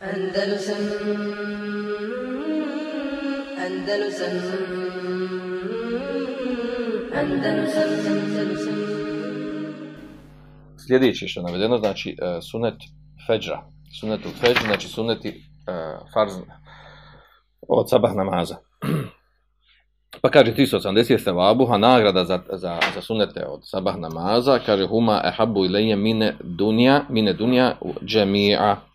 Andalusam Andalusam Andalusam Andalusam Sljedeće što je navedeno, znači e, sunet feđra. Sunet u feđra, znači suneti uh, farz od sabah namaza. Pa kaže 380 sevabuha, nagrada za, za, za sunete od sabah namaza, kaže huma ehabu ilenje mine dunja, mine dunja džemija.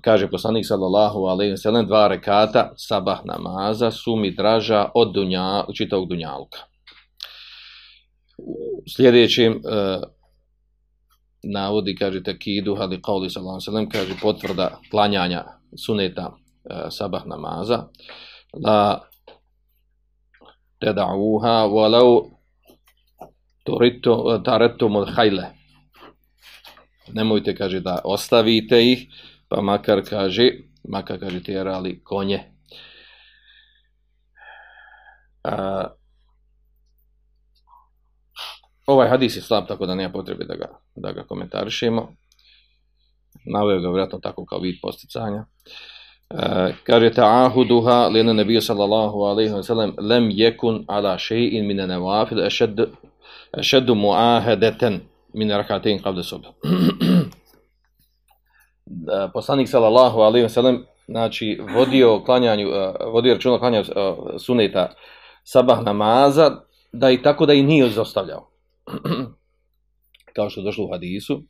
Kaže poslanik sallallahu alejhi ve sellem dva rekata sabah namaza su mi draža od dunja, čitavog dunjalka. sljedećem uh, navodi, kaže takidu, hadi qauli sallallahu alejhi ve sellem kaže potvrda klanjanja suneta uh, sabah namaza, da tad'uha walau turitu taretum al khayla. Nemojte, kaže, da ostavite ih, pa makar, kaže, makar, kaže, tjerali konje. A, ovaj hadis je slab, tako da nema potrebe da ga, da ga komentarišemo. Naveo ga vjerojatno tako kao vid posticanja. Uh, kaže ta'ahuduha lena nebija sallallahu alaihi wa sallam lem jekun ala še'in mine nevafil ešeddu muahedeten mine rakatein qabde sob. Poslanik sallallahu alaihi ve sellem znači vodio klanjanju, vodio računa klanjanju suneta sabah namaza da i tako da i nije izostavljao. Kao što je došlo u hadisu,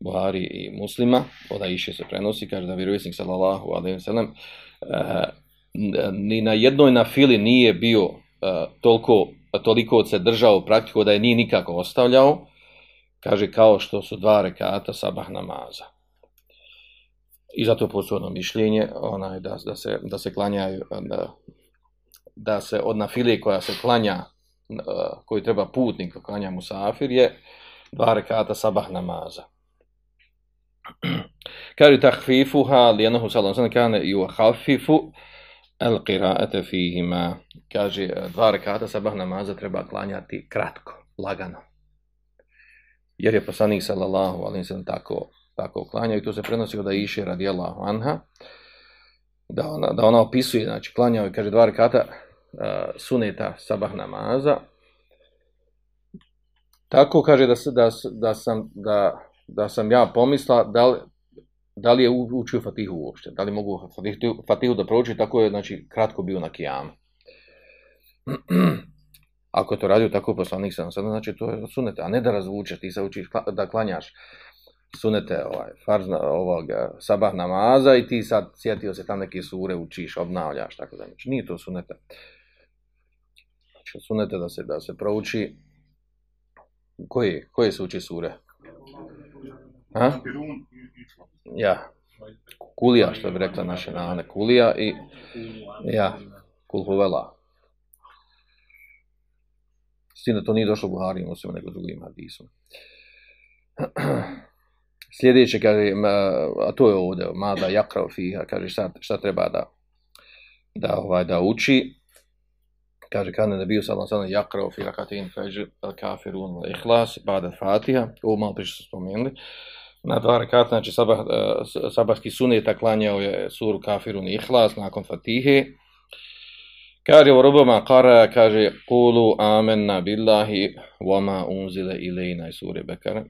Buhari i Muslima, od Aisha se prenosi, kaže da vjerovjesnik sallallahu alejhi ve sellem ni na jednoj na fili nije bio e, toliko toliko se držao praktiku da je ni nikako ostavljao, kaže kao što su dva rekata sabah namaza. I zato postoje ono mišljenje, onaj da, da se da se klanjaju da, da se od nafile koja se klanja koji treba putnik klanja musafir je dva rekata sabah namaza. Kaže tahfifuha li anahu sallallahu alejhi ve sellem kana yukhaffifu al-qira'ata fihima. Kaže dva rekata sabah namaza treba klanjati kratko, lagano. Jer je poslanik sallallahu alejhi ve sellem tako tako klanjao i to se prenosi od Aisha radijallahu anha da ona da ona opisuje znači klanjao i kaže dva rekata uh, suneta sabah namaza tako kaže da da, da sam da da sam ja pomisla da li, da li je učio Fatihu uopšte, da li mogu Fatihu, Fatihu da proći, tako je znači, kratko bio na kijamu. Ako je to radio tako poslanik sam sada, znači to je sunete, a ne da razvučeš, ti se učiš da klanjaš sunete ovaj, farzna, ovog sabah namaza i ti sad sjetio se tam neke sure učiš, obnavljaš, tako da znači nije to sunete. Znači sunete da se da se prouči koje, koje se uči sure? Ha? Ja. Kulija, što bi rekla naše nane. Kulija i... Ja. Kulhuvela. Stina, to nije došlo Buhari, osim nego drugim hadisom. Sljedeće, kaže, a to je ovdje, Mada Jakrao Fiha, kaže, šta, šta treba da, da, ovaj, da uči. Kaže, kada ne bio sallam sallam Jakrao Fiha, katin feđu, kafirun, ihlas, bada Fatiha, ovo malo priče su spomenuli na dva rekata, znači sabah, eh, sabahski suneta klanjao je suru Kafirun Ihlas nakon Fatihe. Kaže u robama kara, kaže Kulu amenna billahi wama unzile ilajna iz sure Bekara.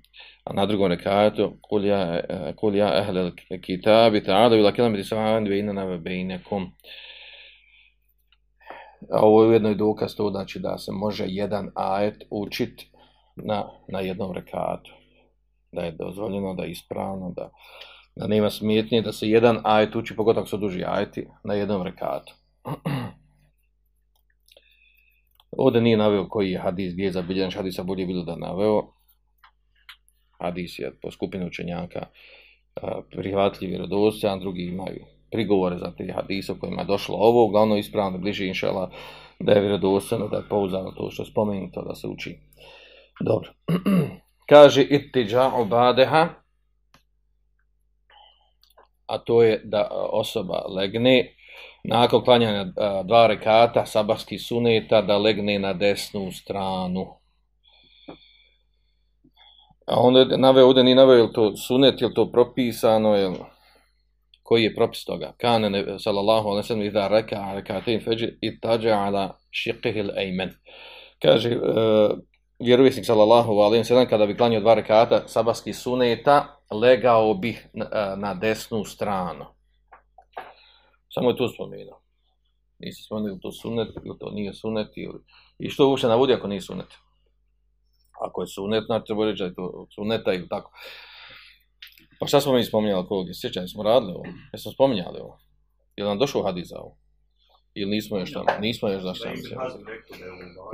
A na drugom rekatu, Kul ja, kul ja ehlel kitabi ta'adu ila kilamiti sa'an bejnana ve bejnekom. A ovo je ujedno i dokaz to, znači da se može jedan ajet učit na, na jednom rekatu da je dozvoljeno, da je ispravno, da, da nema smjetnje, da se jedan ajet uči, pogotovo su duži ajeti, na jednom rekatu. Ovdje nije naveo koji je hadis, gdje je zabiljen hadisa, bolje bilo da naveo. Hadis je po skupinu učenjaka prihvatljiv i a drugi imaju prigovore za te hadise kojima je došlo ovo, uglavnom ispravno bliže inšala da je vjerodostojno, da je pouzano to što je spomenuto da se uči. Dobro. kaže ittiđa obadeha, a to je da osoba legne, nakon klanjanja dva rekata, sabarski suneta, da legne na desnu stranu. A onda je naveo, ovdje ni naveo, je to sunet, je to propisano, je koji je propis toga? Kane, ne, sallallahu alaihi sallam, idha reka rekatin feđi i tađa ala šiqihil ejmen. Kaže, uh, vjerovjesnik sallallahu alaihi sallam, kada bi klanio dva rekata sabarski suneta, legao bih na, e, na desnu stranu. Samo je tu spomenuo. Nisi spomenuo to sunet, ili to nije sunet, ili... i što uopšte navodi ako nije sunet. Ako je sunet, znači treba reći da je to suneta ili tako. Pa šta smo mi spominjali kod ovdje? Sjećaj, smo radili ovo? Jesmo spominjali ovo? Je nam došao hadis za ovo? Ili nismo još tamo? Nismo još zašto sam se.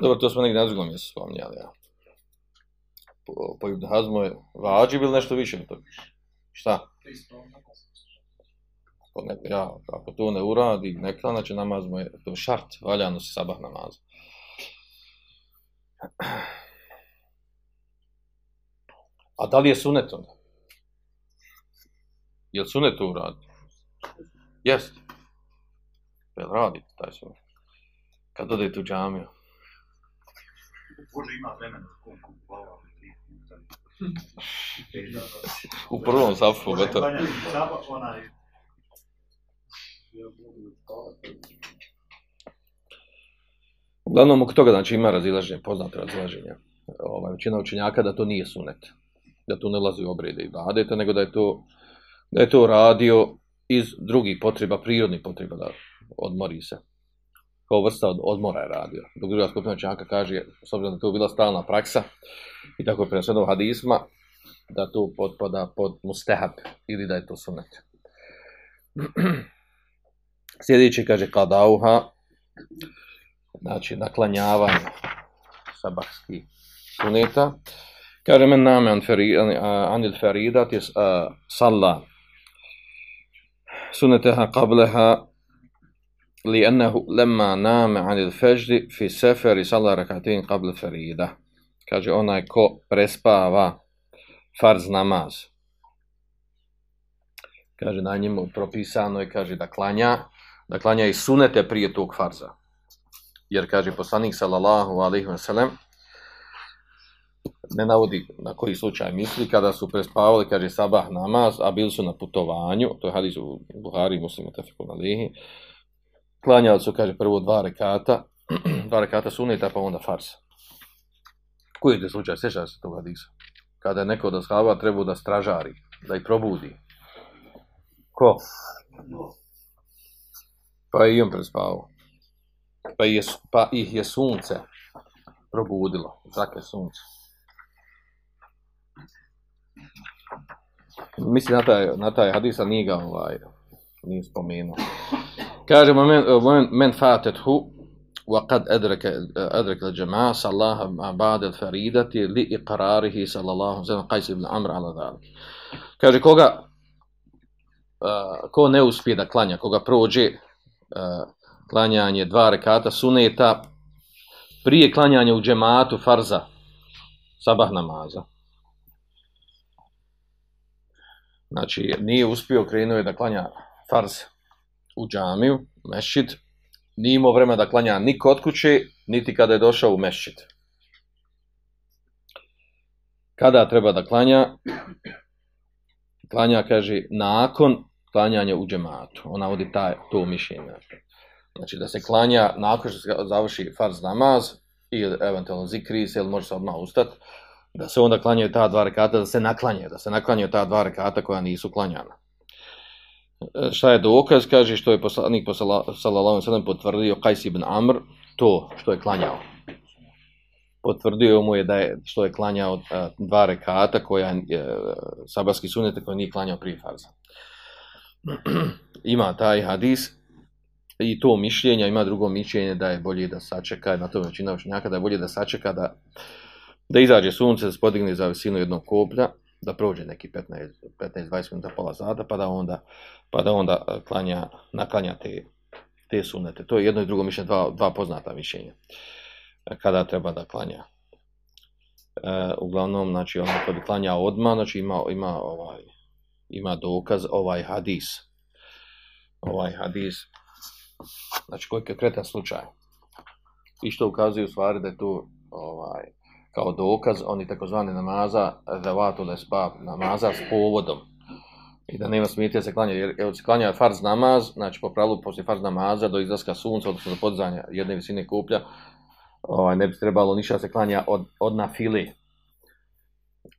Dobro, to smo negdje na drugom mjestu spominjali, ja. Po, po Ibn Hazmu je vađi ili nešto više od toga? Šta? Ako, ne, ja, ako to ne uradi, ne klana će namaz mu je, to je šart, valjano se sabah namaz. A da li je sunet onda? Je li sunet to uradi? Jest. Jel radi taj sunet? Kad odete u džamiju? Bože ima vremena koliko glava. U prvom safu, gotovo. sabah, onaj, Uglavnom, oko toga znači, ima razilaženje, poznate razilaženje. Ovaj, većina učenjaka da to nije sunet. Da to ne lazi u obrede i badete, nego da je to, da je to radio iz drugih potreba, prirodnih potreba, da odmori se. Kao vrsta od odmora je radio. Dok druga skupina učenjaka kaže, s obzirom da je to bila stalna praksa, i tako je preneseno u hadisma, da to potpada pod mustehab, ili da je to sunet. Sljedeći kaže kadauha, znači naklanjavanje sabahskih suneta. Kaže men name an feri, an, anil feridat je uh, salla suneteha qableha لأنه لما نام عن الفجر في سفر صلى ركعتين قبل الفريدة kaže onaj ko prespava farz namaz kaže na njemu propisano je kaže da klanja da klanja i sunete prije tog farza. Jer kaže poslanik sallallahu alejhi ve sellem ne navodi na koji slučaj misli kada su prespavali kaže sabah namaz a bili su na putovanju to je hadis u Buhari muslimu tefiku na lihi, klanjali su kaže prvo dva rekata dva rekata suneta pa onda farz. Koji je slučaj? Sjeća se tog hadisa. Kada je neko od ashaba trebao da stražari da ih probudi. Ko? pa je i on prespavao pa, je, pa ih je sunce probudilo, zake sunce. Mislim, na taj, na taj hadisa nije ga ovaj, nije spomenuo. Kaže, men, men, men fatet hu, وقد أدرك أدرك الجماعة صلى الله بعد الفريدة لإقراره صلى الله عليه وسلم قيس بن عمرو على ذلك. Kaže, koga uh, ko ne uspije da klanja, koga prođe uh, Eh, klanjanje dva rekata suneta prije klanjanja u džematu farza sabah namaza. Znači, nije uspio, krenuo je da klanja farz u džamiju, mešćid, nije imao vremena da klanja ni kod kuće, niti kada je došao u mešćid. Kada treba da klanja? Klanja, kaže, nakon klanjanje u džematu. Ona vodi taj, to mišljenje. Znači da se klanja nakon što se završi farz namaz ili eventualno zikri se ili može se odmah ustat, da se onda klanjaju ta dva rekata, da se naklanje, da se naklanjaju ta dva rekata koja nisu klanjana. E, šta je dokaz? Kaže što je poslanik sallallahu sallam potvrdio Qais ibn Amr, to što je klanjao. Potvrdio mu je da je što je klanjao e, dva rekata koja je uh, sabarski sunete koje nije klanjao prije farza. Ima taj hadis i to mišljenje, ima drugo mišljenje da je bolje da sačeka, na to većina učenjaka, da je bolje da sačeka da, da izađe sunce, da se podigne za visinu jednog koplja, da prođe neki 15-20 minuta, pola sata, pa da onda, pa da onda e, klanja, naklanja te, te sunete. To je jedno i drugo mišljenje, dva, dva poznata mišljenja. E, kada treba da klanja. E, uglavnom, znači, ono ko bi klanja odmah, znači ima, ima, ovaj, ima dokaz ovaj hadis. Ovaj hadis, znači koji je konkretan slučaj. I što ukazuje u stvari da je tu ovaj, kao dokaz, oni takozvani namaza, zavatu lesbab, namaza s povodom. I da nema smetnje se klanja, jer evo se klanja farz namaz, znači po pravilu poslije farz namaza do izlaska sunca, odnosno do podizanja jedne visine kuplja, ovaj, ne bi trebalo ništa da se klanja od, od na fili.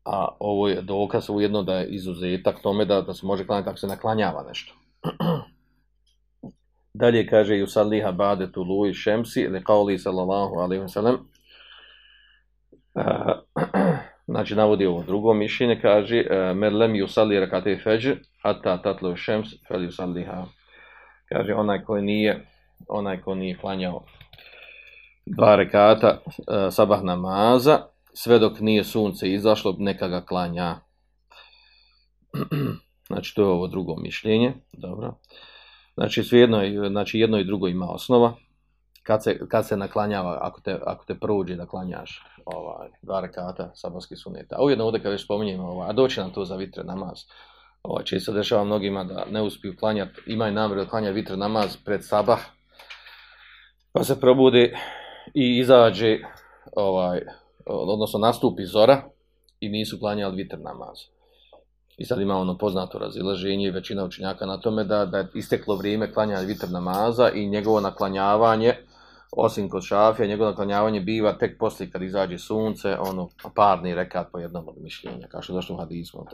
A ovo je dokaz ujedno da je izuzetak tome da, da se može klanjati ako se naklanjava nešto. Dalje kaže Yusalliha ba'de tulu'i šemsi li qawli sallallahu alaihi wa sallam znači navodi ovo drugo mišljenje, kaže mer lem yusalli rakate feđr, hatta tatlu šems, fel yusalliha. Kaže onaj koji nije onaj ko nije klanjao dva rekata uh, e, sabah namaza sve dok nije sunce izašlo neka ga klanja. znači to je ovo drugo mišljenje, dobro. Znači svejedno znači jedno i drugo ima osnova kad se, kad se naklanjava, ako te, ako te prođe da klanjaš ovaj, dva rekata sabarski suneta. A ujedno ovdje kad već spominjemo, ovaj, a doći nam to za vitre namaz, ovaj, če se dešava mnogima da ne uspiju klanjati, imaju namjeru da klanja vitre namaz pred sabah, pa se probudi i izađe, ovaj, odnosno nastupi zora i nisu klanjali vitr namaz. I sad ima ono poznato razilaženje i većina učenjaka na tome da, da je isteklo vrijeme klanjanja vitr namaza i njegovo naklanjavanje, osim kod šafija, njegovo naklanjavanje biva tek poslije kad izađe sunce, ono parni rekat po jednom od mišljenja, kao što ono, je došlo u hadizmu.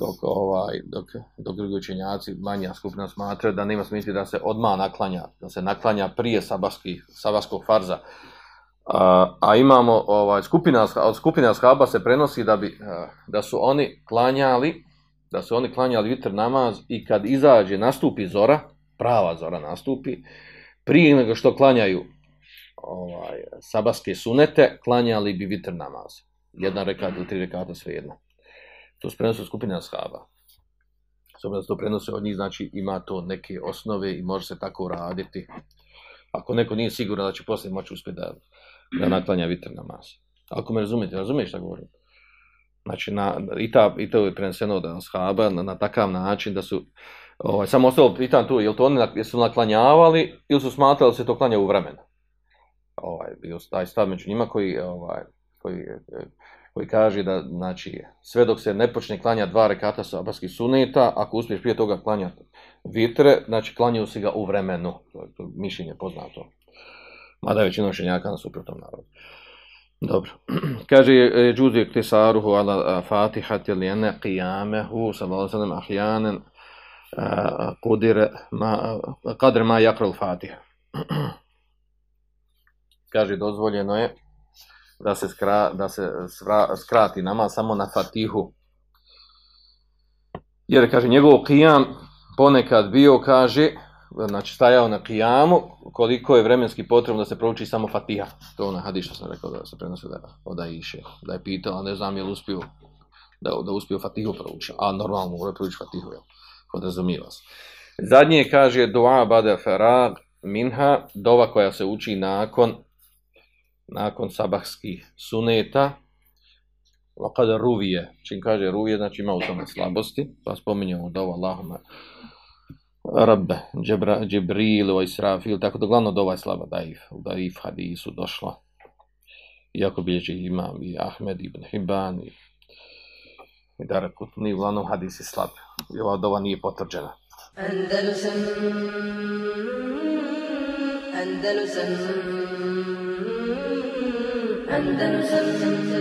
Dok, ovaj, dok, dok drugi učenjaci, manja skupina smatraju da nema smisli da se odmah naklanja, da se naklanja prije sabaskih, sabaskog farza. A, a imamo ovaj skupina od skupina ashaba se prenosi da bi eh, da su oni klanjali da su oni klanjali vitr namaz i kad izađe nastupi zora prava zora nastupi prije nego što klanjaju ovaj, sabaske sunete, klanjali bi vitr namaz. Jedna rekat ili tri rekata, sve jedno. To se prenosi od skupina s Sobno da se to prenosi od njih, znači ima to neke osnove i može se tako raditi. Ako neko nije siguran da će poslije moći uspjeti da, da naklanja vitr namaz. Ako me razumijete, razumiješ šta govorim? Znači, na, i, ta, i to je preneseno da shaba na, na takav način da su Ovaj, samo ostalo pitan tu, je to oni jesu naklanjavali ili su smatrali da se to klanja u vremenu? Ovaj, bio taj stav među njima koji, ovaj, koji, koji kaže da znači, sve dok se ne počne klanja dva rekata sa suneta, ako uspiješ prije toga klanjati vitre, znači klanjaju se ga u vremenu. To je to mišljenje poznato. Mada je većina učenjaka na suprotnom narodu. Dobro. Kaže je džuzi ktisaruhu ala fatihati lijene qiyamehu sallallahu sallam ahjanen kudir ma kadr ma jakral al-Fatiha. Kaže dozvoljeno je da se skra, da se svra, skrati nama samo na Fatihu. Jer kaže njegov qiyam ponekad bio kaže znači stajao na kijamu, koliko je vremenski potrebno da se prouči samo Fatiha. To je ona hadis što sam rekao da se prenosi da da iše. Da je pitao, ne znam je li uspio da, da uspio Fatihu prouči, A normalno mora prouči Fatihu. Jel? podrazumijeva se. Zadnje kaže dua bada farag minha, dova koja se uči nakon nakon sabahskih suneta, kada ruvije, čim kaže ruvije, znači ima u tome slabosti, pa spominjamo dova Allahuma Rabbe, Džebra, Džibril, Israfil, tako da glavno dova ovaj slaba daif, u daif hadisu došlo. Iako bilježi imam i Ahmed ibn Hibban i i Dara Kutni, uglavnom hadis je slab. I ova dova nije potvrđena. Andalusam, Andalusam, Andalusam, Andalusam,